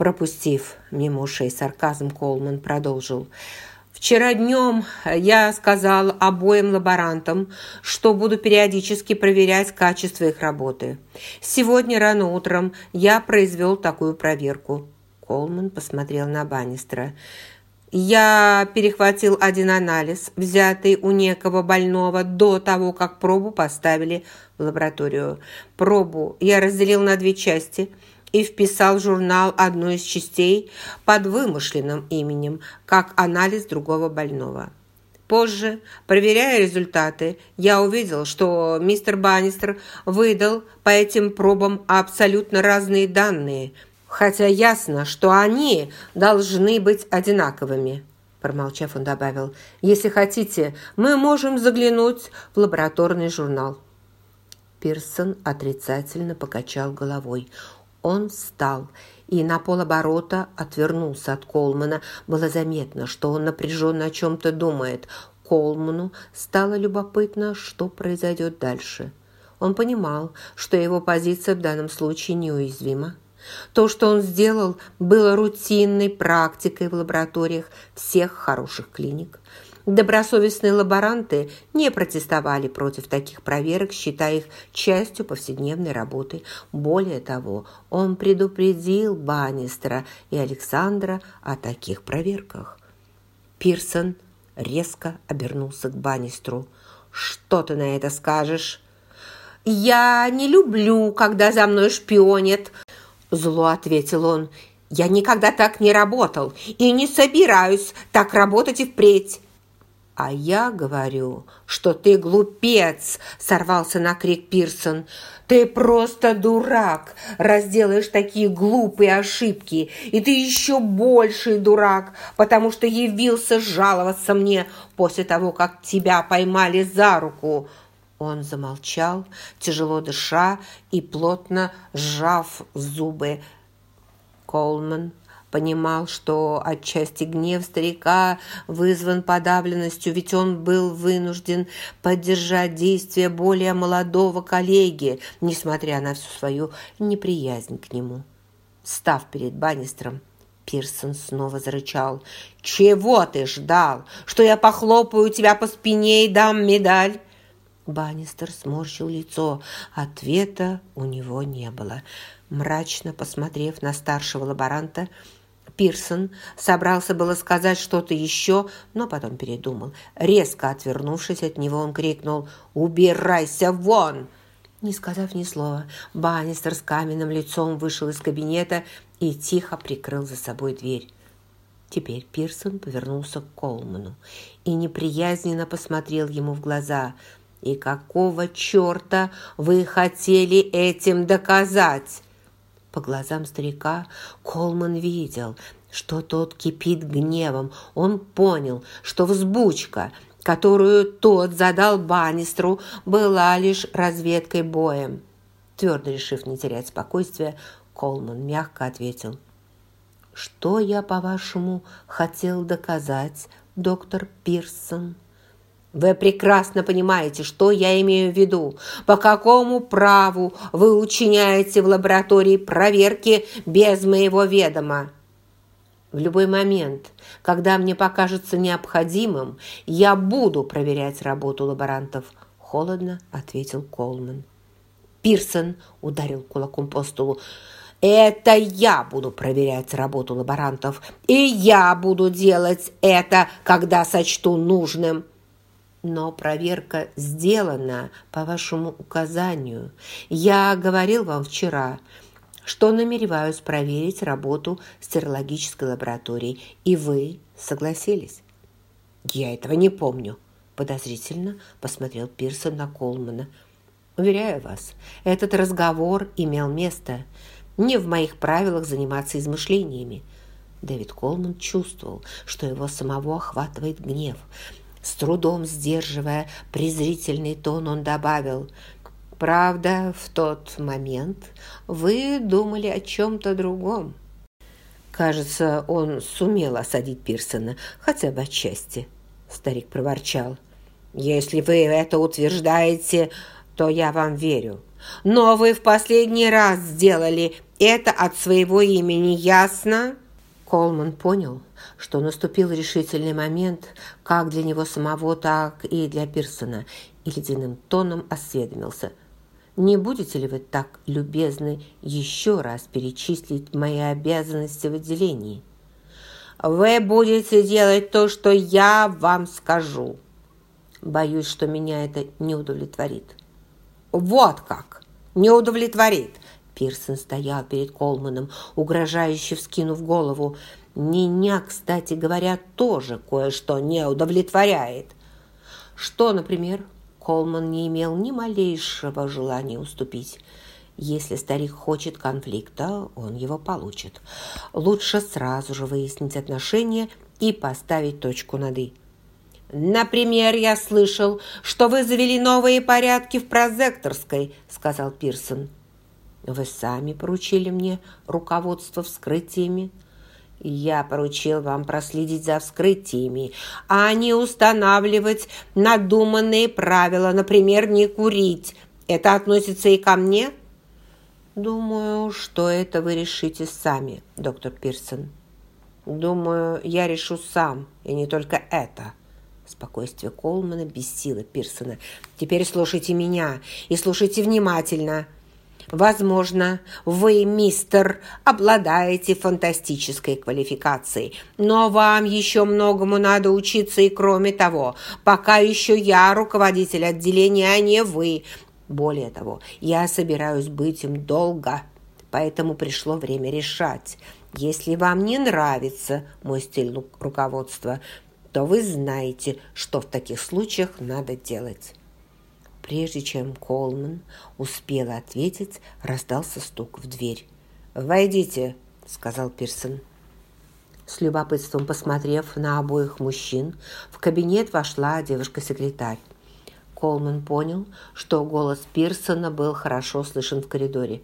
Пропустив мимо ушей сарказм, Колман продолжил. Вчера днем я сказал обоим лаборантам, что буду периодически проверять качество их работы. Сегодня рано утром я произвел такую проверку. Колман посмотрел на Баннистера. Я перехватил один анализ, взятый у некого больного до того, как пробу поставили в лабораторию. Пробу я разделил на две части и вписал в журнал одну из частей под вымышленным именем, как анализ другого больного. Позже, проверяя результаты, я увидел, что мистер Баннистер выдал по этим пробам абсолютно разные данные – хотя ясно, что они должны быть одинаковыми». Промолчав, он добавил, «Если хотите, мы можем заглянуть в лабораторный журнал». Пирсон отрицательно покачал головой. Он встал и на полоборота отвернулся от Колмана. Было заметно, что он напряженно о чем-то думает. Колману стало любопытно, что произойдет дальше. Он понимал, что его позиция в данном случае неуязвима. То, что он сделал, было рутинной практикой в лабораториях всех хороших клиник. Добросовестные лаборанты не протестовали против таких проверок, считая их частью повседневной работы. Более того, он предупредил Баннистера и Александра о таких проверках. Пирсон резко обернулся к Баннистру. «Что ты на это скажешь?» «Я не люблю, когда за мной шпионят», Зло ответил он. «Я никогда так не работал и не собираюсь так работать и впредь». «А я говорю, что ты глупец!» – сорвался на крик Пирсон. «Ты просто дурак, разделаешь такие глупые ошибки, и ты еще больший дурак, потому что явился жаловаться мне после того, как тебя поймали за руку. Он замолчал, тяжело дыша и плотно сжав зубы. Колман понимал, что отчасти гнев старика вызван подавленностью, ведь он был вынужден поддержать действия более молодого коллеги, несмотря на всю свою неприязнь к нему. Став перед Баннистером, Пирсон снова зарычал. «Чего ты ждал? Что я похлопаю тебя по спине и дам медаль?» Баннистер сморщил лицо. Ответа у него не было. Мрачно посмотрев на старшего лаборанта, Пирсон собрался было сказать что-то еще, но потом передумал. Резко отвернувшись от него, он крикнул «Убирайся вон!» Не сказав ни слова, Баннистер с каменным лицом вышел из кабинета и тихо прикрыл за собой дверь. Теперь Пирсон повернулся к Колману и неприязненно посмотрел ему в глаза – и какого черта вы хотели этим доказать? По глазам старика Колман видел, что тот кипит гневом. Он понял, что взбучка, которую тот задал Баннистру, была лишь разведкой боем. Твердо решив не терять спокойствия, Колман мягко ответил. «Что я, по-вашему, хотел доказать, доктор Пирсон?» Вы прекрасно понимаете, что я имею в виду. По какому праву вы учиняете в лаборатории проверки без моего ведома? В любой момент, когда мне покажется необходимым, я буду проверять работу лаборантов, холодно ответил Колман. Пирсон ударил кулаком по столу. Это я буду проверять работу лаборантов, и я буду делать это, когда сочту нужным. Но проверка сделана по вашему указанию. Я говорил вам вчера, что намереваюсь проверить работу стереологической лаборатории, и вы согласились. Я этого не помню, подозрительно посмотрел Пирсон на Колмана. Уверяю вас, этот разговор имел место. Не в моих правилах заниматься измышлениями. Дэвид Колман чувствовал, что его самого охватывает гнев – с трудом сдерживая презрительный тон, он добавил, «Правда, в тот момент вы думали о чем-то другом». Кажется, он сумел осадить Пирсона, хотя бы отчасти. Старик проворчал. «Если вы это утверждаете, то я вам верю. Но вы в последний раз сделали это от своего имени, ясно?» Колман понял, что наступил решительный момент как для него самого, так и для Пирсона, и ледяным тоном осведомился. «Не будете ли вы так любезны еще раз перечислить мои обязанности в отделении?» «Вы будете делать то, что я вам скажу». Боюсь, что меня это не удовлетворит. «Вот как! Не удовлетворит!» Пирсон стоял перед Колманом, угрожающе вскинув голову. «Меня, кстати говоря, тоже кое-что не удовлетворяет». «Что, например?» Колман не имел ни малейшего желания уступить. Если старик хочет конфликта, он его получит. Лучше сразу же выяснить отношения и поставить точку над «и». «Например, я слышал, что вы завели новые порядки в прозекторской», — сказал Пирсон. Вы сами поручили мне руководство вскрытиями. Я поручил вам проследить за вскрытиями, а не устанавливать надуманные правила, например, не курить. Это относится и ко мне? Думаю, что это вы решите сами, доктор Пирсон. Думаю, я решу сам, и не только это. Спокойствие Колмана бесило Пирсона. Теперь слушайте меня и слушайте внимательно. Возможно, вы, мистер, обладаете фантастической квалификацией, но вам еще многому надо учиться, и кроме того, пока еще я руководитель отделения, а не вы. Более того, я собираюсь быть им долго, поэтому пришло время решать. Если вам не нравится мой стиль руководства, то вы знаете, что в таких случаях надо делать. Прежде чем Колман успел ответить, раздался стук в дверь. «Войдите», — сказал Пирсон. С любопытством посмотрев на обоих мужчин, в кабинет вошла девушка-секретарь. Колман понял, что голос Пирсона был хорошо слышен в коридоре.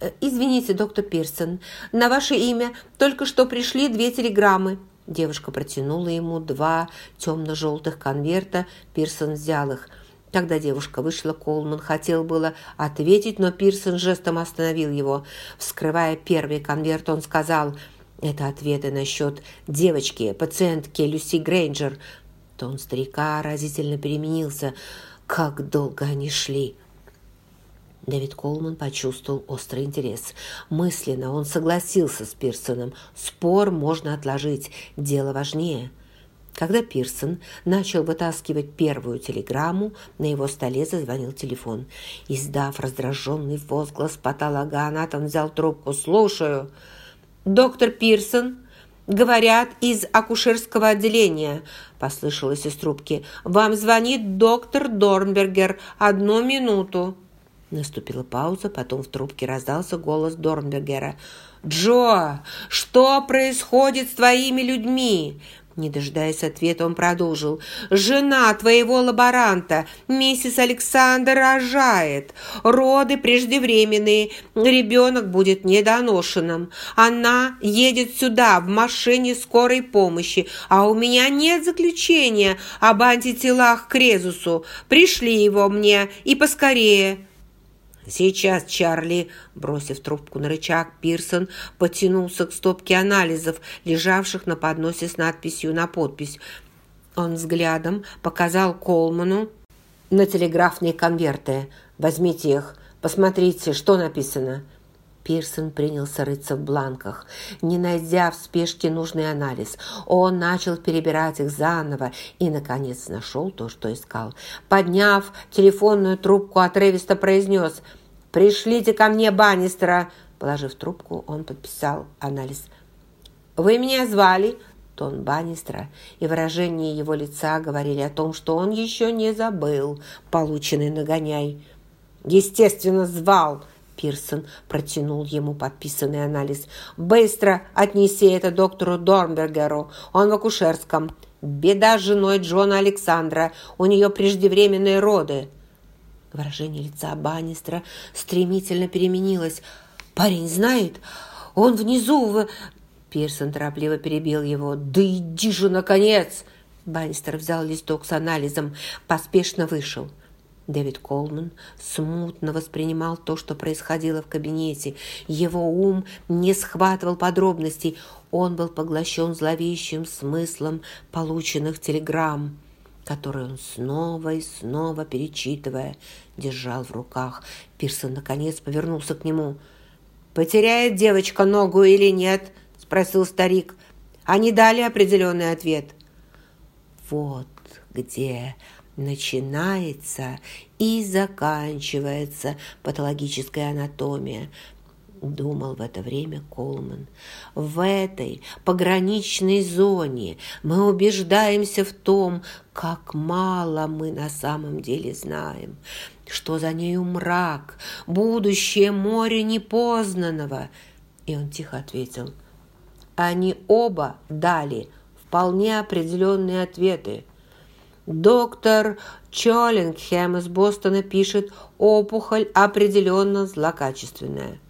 «Э, «Извините, доктор Пирсон, на ваше имя только что пришли две телеграммы». Девушка протянула ему два темно-желтых конверта. Пирсон взял их – когда девушка вышла, Колман хотел было ответить, но Пирсон жестом остановил его. Вскрывая первый конверт, он сказал, «Это ответы насчет девочки, пациентки Люси Грейнджер». Тон старика разительно переменился. Как долго они шли. Дэвид Колман почувствовал острый интерес. Мысленно он согласился с Пирсоном. Спор можно отложить, дело важнее – когда Пирсон начал вытаскивать первую телеграмму, на его столе зазвонил телефон. Издав раздраженный возглас патологоанатом взял трубку. «Слушаю». «Доктор Пирсон?» «Говорят, из акушерского отделения», – послышалось из трубки. «Вам звонит доктор Дорнбергер. Одну минуту». Наступила пауза, потом в трубке раздался голос Дорнбергера. «Джо, что происходит с твоими людьми? Не дожидаясь ответа, он продолжил. «Жена твоего лаборанта, миссис Александр, рожает. Роды преждевременные. Ребенок будет недоношенным. Она едет сюда в машине скорой помощи, а у меня нет заключения об антителах к резусу. Пришли его мне и поскорее». «Сейчас, Чарли!» Бросив трубку на рычаг, Пирсон потянулся к стопке анализов, лежавших на подносе с надписью на подпись. Он взглядом показал Колману на телеграфные конверты. «Возьмите их, посмотрите, что написано». Пирсон принялся рыться в бланках. Не найдя в спешке нужный анализ, он начал перебирать их заново и, наконец, нашел то, что искал. Подняв телефонную трубку, отрывисто произнес «Пришлите ко мне Баннистера!» Положив трубку, он подписал анализ. «Вы меня звали?» Тон Баннистера и выражение его лица говорили о том, что он еще не забыл полученный нагоняй. «Естественно, звал!» Пирсон протянул ему подписанный анализ. «Быстро отнеси это доктору Дорнбергеру. Он в акушерском. Беда с женой Джона Александра. У нее преждевременные роды». Выражение лица Баннистера стремительно переменилось. «Парень знает? Он внизу в...» Пирсон торопливо перебил его. «Да иди же, наконец!» Баннистер взял листок с анализом, поспешно вышел. Дэвид Колман смутно воспринимал то, что происходило в кабинете. Его ум не схватывал подробностей. Он был поглощен зловещим смыслом полученных телеграмм, которые он снова и снова, перечитывая, держал в руках. Пирсон, наконец, повернулся к нему. «Потеряет девочка ногу или нет?» – спросил старик. Они дали определенный ответ. «Вот где начинается и заканчивается патологическая анатомия, думал в это время Колман. В этой пограничной зоне мы убеждаемся в том, как мало мы на самом деле знаем, что за нею мрак, будущее море непознанного. И он тихо ответил, они оба дали вполне определенные ответы – Доктор Чоллингхэм из Бостона пишет, опухоль определенно злокачественная.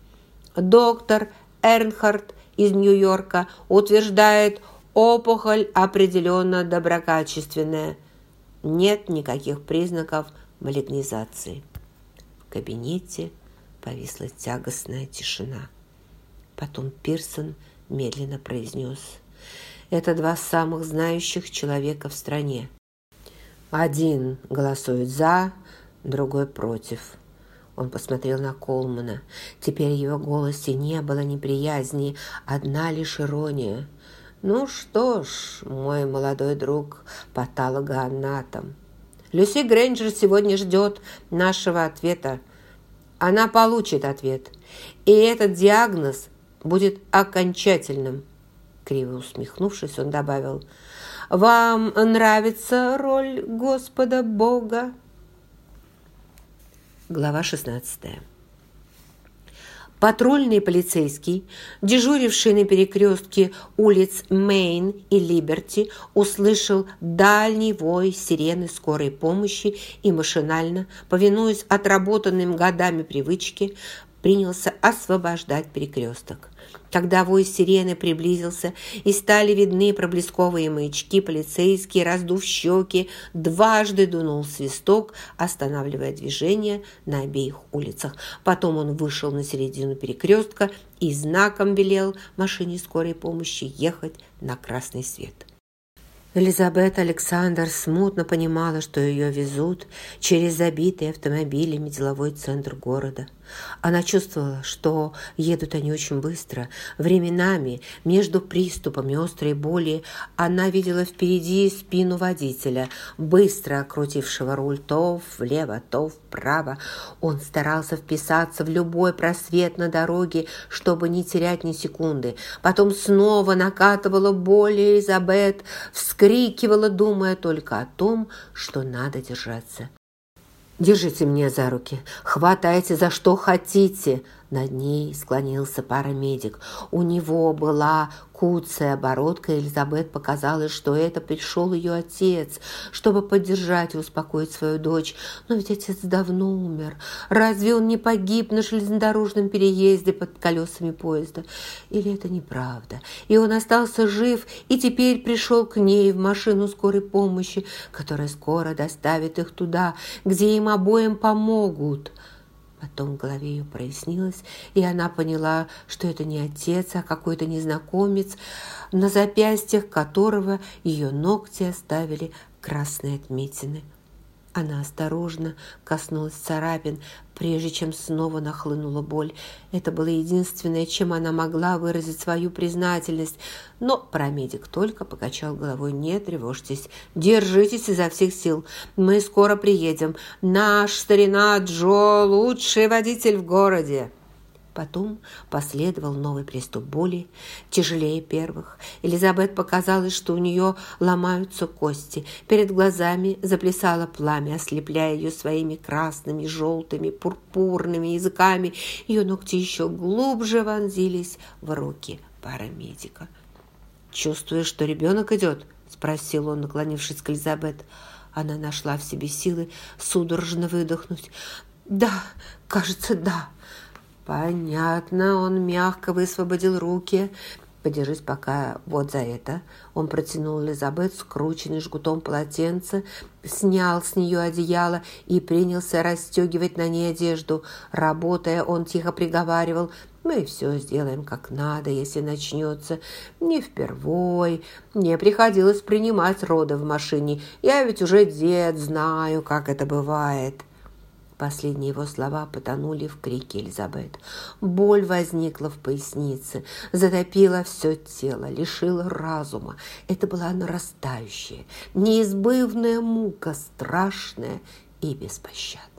Доктор Эрнхард из Нью-Йорка утверждает, опухоль определенно доброкачественная. Нет никаких признаков малигнизации. В кабинете повисла тягостная тишина. Потом Пирсон медленно произнес. «Это два самых знающих человека в стране. Один голосует «за», другой «против». Он посмотрел на Колмана. Теперь в его голосе не было неприязни, одна лишь ирония. «Ну что ж, мой молодой друг, патологоанатом, Люси Грейнджер сегодня ждет нашего ответа. Она получит ответ, и этот диагноз будет окончательным». Криво усмехнувшись, он добавил – вам нравится роль Господа Бога? Глава 16. Патрульный полицейский, дежуривший на перекрестке улиц Мейн и Либерти, услышал дальний вой сирены скорой помощи и машинально, повинуясь отработанным годами привычке, принялся освобождать перекресток. Когда вой сирены приблизился и стали видны проблесковые маячки, полицейские, раздув щеки, дважды дунул свисток, останавливая движение на обеих улицах. Потом он вышел на середину перекрестка и знаком велел машине скорой помощи ехать на красный свет. Элизабет Александр смутно понимала, что ее везут через забитый автомобилями деловой центр города. Она чувствовала, что едут они очень быстро. Временами, между приступами острой боли, она видела впереди спину водителя, быстро крутившего руль то влево, то вправо. Он старался вписаться в любой просвет на дороге, чтобы не терять ни секунды. Потом снова накатывала боль, Элизабет вскрикивала, думая только о том, что надо держаться. Держите меня за руки, хватайте за что хотите, над ней склонился парамедик. У него была куцая бородка, Элизабет показалось, что это пришел ее отец, чтобы поддержать и успокоить свою дочь. Но ведь отец давно умер. Разве он не погиб на железнодорожном переезде под колесами поезда? Или это неправда? И он остался жив и теперь пришел к ней в машину скорой помощи, которая скоро доставит их туда, где им обоим помогут. Потом в голове ее прояснилось, и она поняла, что это не отец, а какой-то незнакомец, на запястьях которого ее ногти оставили красные отметины. Она осторожно коснулась царапин, прежде чем снова нахлынула боль. Это было единственное, чем она могла выразить свою признательность. Но парамедик только покачал головой. «Не тревожьтесь, держитесь изо всех сил. Мы скоро приедем. Наш старина Джо – лучший водитель в городе». Потом последовал новый приступ боли, тяжелее первых. Элизабет показалось, что у нее ломаются кости. Перед глазами заплясало пламя, ослепляя ее своими красными, желтыми, пурпурными языками. Ее ногти еще глубже вонзились в руки парамедика. «Чувствуешь, что ребенок идет?» – спросил он, наклонившись к Элизабет. Она нашла в себе силы судорожно выдохнуть. «Да, кажется, да». «Понятно». Он мягко высвободил руки. Подержись пока вот за это. Он протянул Элизабет скрученный жгутом полотенце, снял с нее одеяло и принялся расстегивать на ней одежду. Работая, он тихо приговаривал «Мы все сделаем как надо, если начнется. Не впервой. Мне приходилось принимать роды в машине. Я ведь уже дед, знаю, как это бывает». Последние его слова потонули в крике Элизабет. Боль возникла в пояснице, затопила все тело, лишила разума. Это была нарастающая, неизбывная мука, страшная и беспощадная.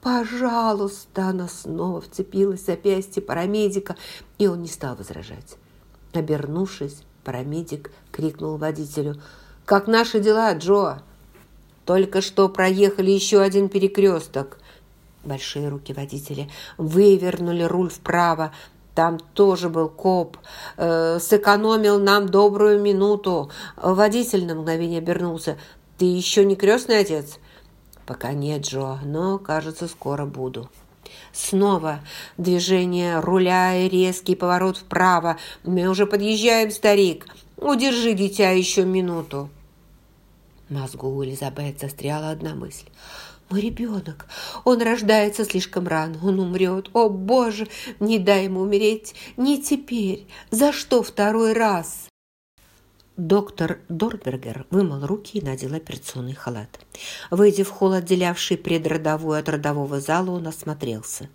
«Пожалуйста!» Она снова вцепилась в запястье парамедика, и он не стал возражать. Обернувшись, парамедик крикнул водителю. «Как наши дела, Джо?» Только что проехали еще один перекресток. Большие руки водителя вывернули руль вправо. Там тоже был коп. Э, сэкономил нам добрую минуту. Водитель на мгновение обернулся. «Ты еще не крестный отец?» «Пока нет, Джо, но, кажется, скоро буду». Снова движение руля и резкий поворот вправо. «Мы уже подъезжаем, старик. Удержи дитя еще минуту». Мозгу у Элизабет застряла одна мысль. «Мой ребенок! Он рождается слишком рано, он умрет! О, Боже! Не дай ему умереть! Не теперь! За что второй раз?» Доктор Дорбергер вымыл руки и надел операционный халат. Выйдя в холл, отделявший предродовую от родового зала, он осмотрелся.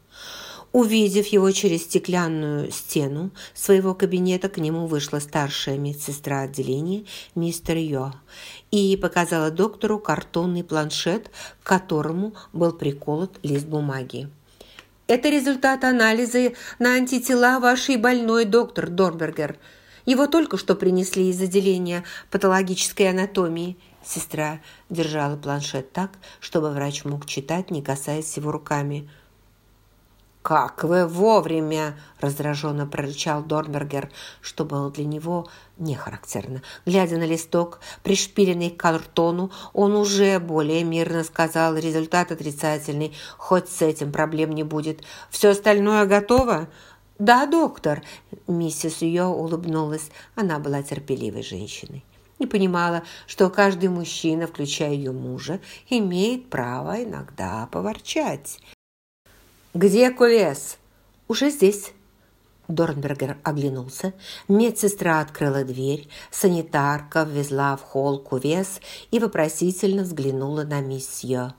Увидев его через стеклянную стену своего кабинета, к нему вышла старшая медсестра отделения, мистер Йо, и показала доктору картонный планшет, к которому был приколот лист бумаги. «Это результат анализа на антитела вашей больной, доктор Дорбергер. Его только что принесли из отделения патологической анатомии». Сестра держала планшет так, чтобы врач мог читать, не касаясь его руками – «Как вы вовремя!» – раздраженно прорычал Дорнбергер, что было для него не характерно. Глядя на листок, пришпиленный к картону, он уже более мирно сказал, результат отрицательный, хоть с этим проблем не будет. «Все остальное готово?» «Да, доктор!» – миссис Йо улыбнулась. Она была терпеливой женщиной. Не понимала, что каждый мужчина, включая ее мужа, имеет право иногда поворчать. «Где Кувес?» «Уже здесь». Дорнбергер оглянулся. Медсестра открыла дверь. Санитарка ввезла в холл кувес и вопросительно взглянула на миссию.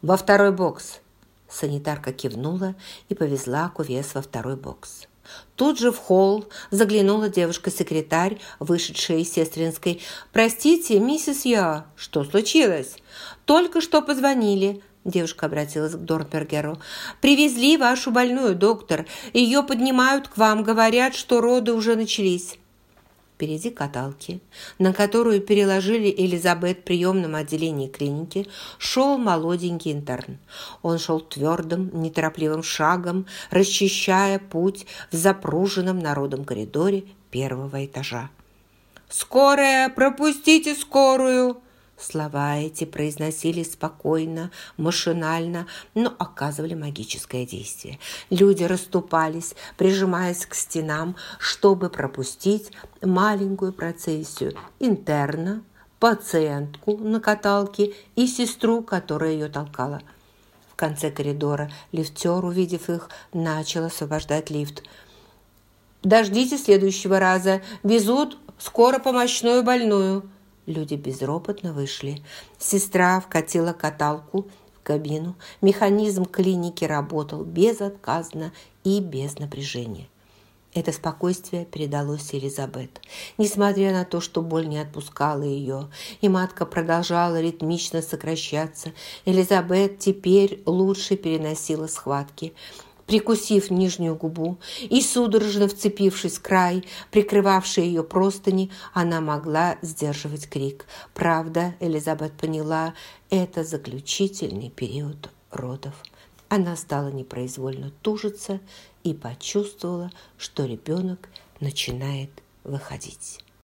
«Во второй бокс!» Санитарка кивнула и повезла кувес во второй бокс. Тут же в холл заглянула девушка-секретарь, вышедшая из сестринской. «Простите, миссис Я, что случилось?» «Только что позвонили. Девушка обратилась к Дорнбергеру. «Привезли вашу больную, доктор. Ее поднимают к вам, говорят, что роды уже начались». Впереди каталки, на которую переложили Элизабет в приемном отделении клиники, шел молоденький интерн. Он шел твердым, неторопливым шагом, расчищая путь в запруженном народом коридоре первого этажа. «Скорая! Пропустите скорую!» Слова эти произносились спокойно, машинально, но оказывали магическое действие. Люди расступались, прижимаясь к стенам, чтобы пропустить маленькую процессию интерна, пациентку на каталке и сестру, которая ее толкала. В конце коридора лифтер, увидев их, начал освобождать лифт. «Дождите следующего раза. Везут скоро помощную больную». Люди безропотно вышли. Сестра вкатила каталку в кабину. Механизм клиники работал безотказно и без напряжения. Это спокойствие передалось Элизабет. Несмотря на то, что боль не отпускала ее, и матка продолжала ритмично сокращаться, Элизабет теперь лучше переносила схватки – прикусив нижнюю губу и судорожно вцепившись в край, прикрывавший ее простыни, она могла сдерживать крик. Правда, Элизабет поняла, это заключительный период родов. Она стала непроизвольно тужиться и почувствовала, что ребенок начинает выходить.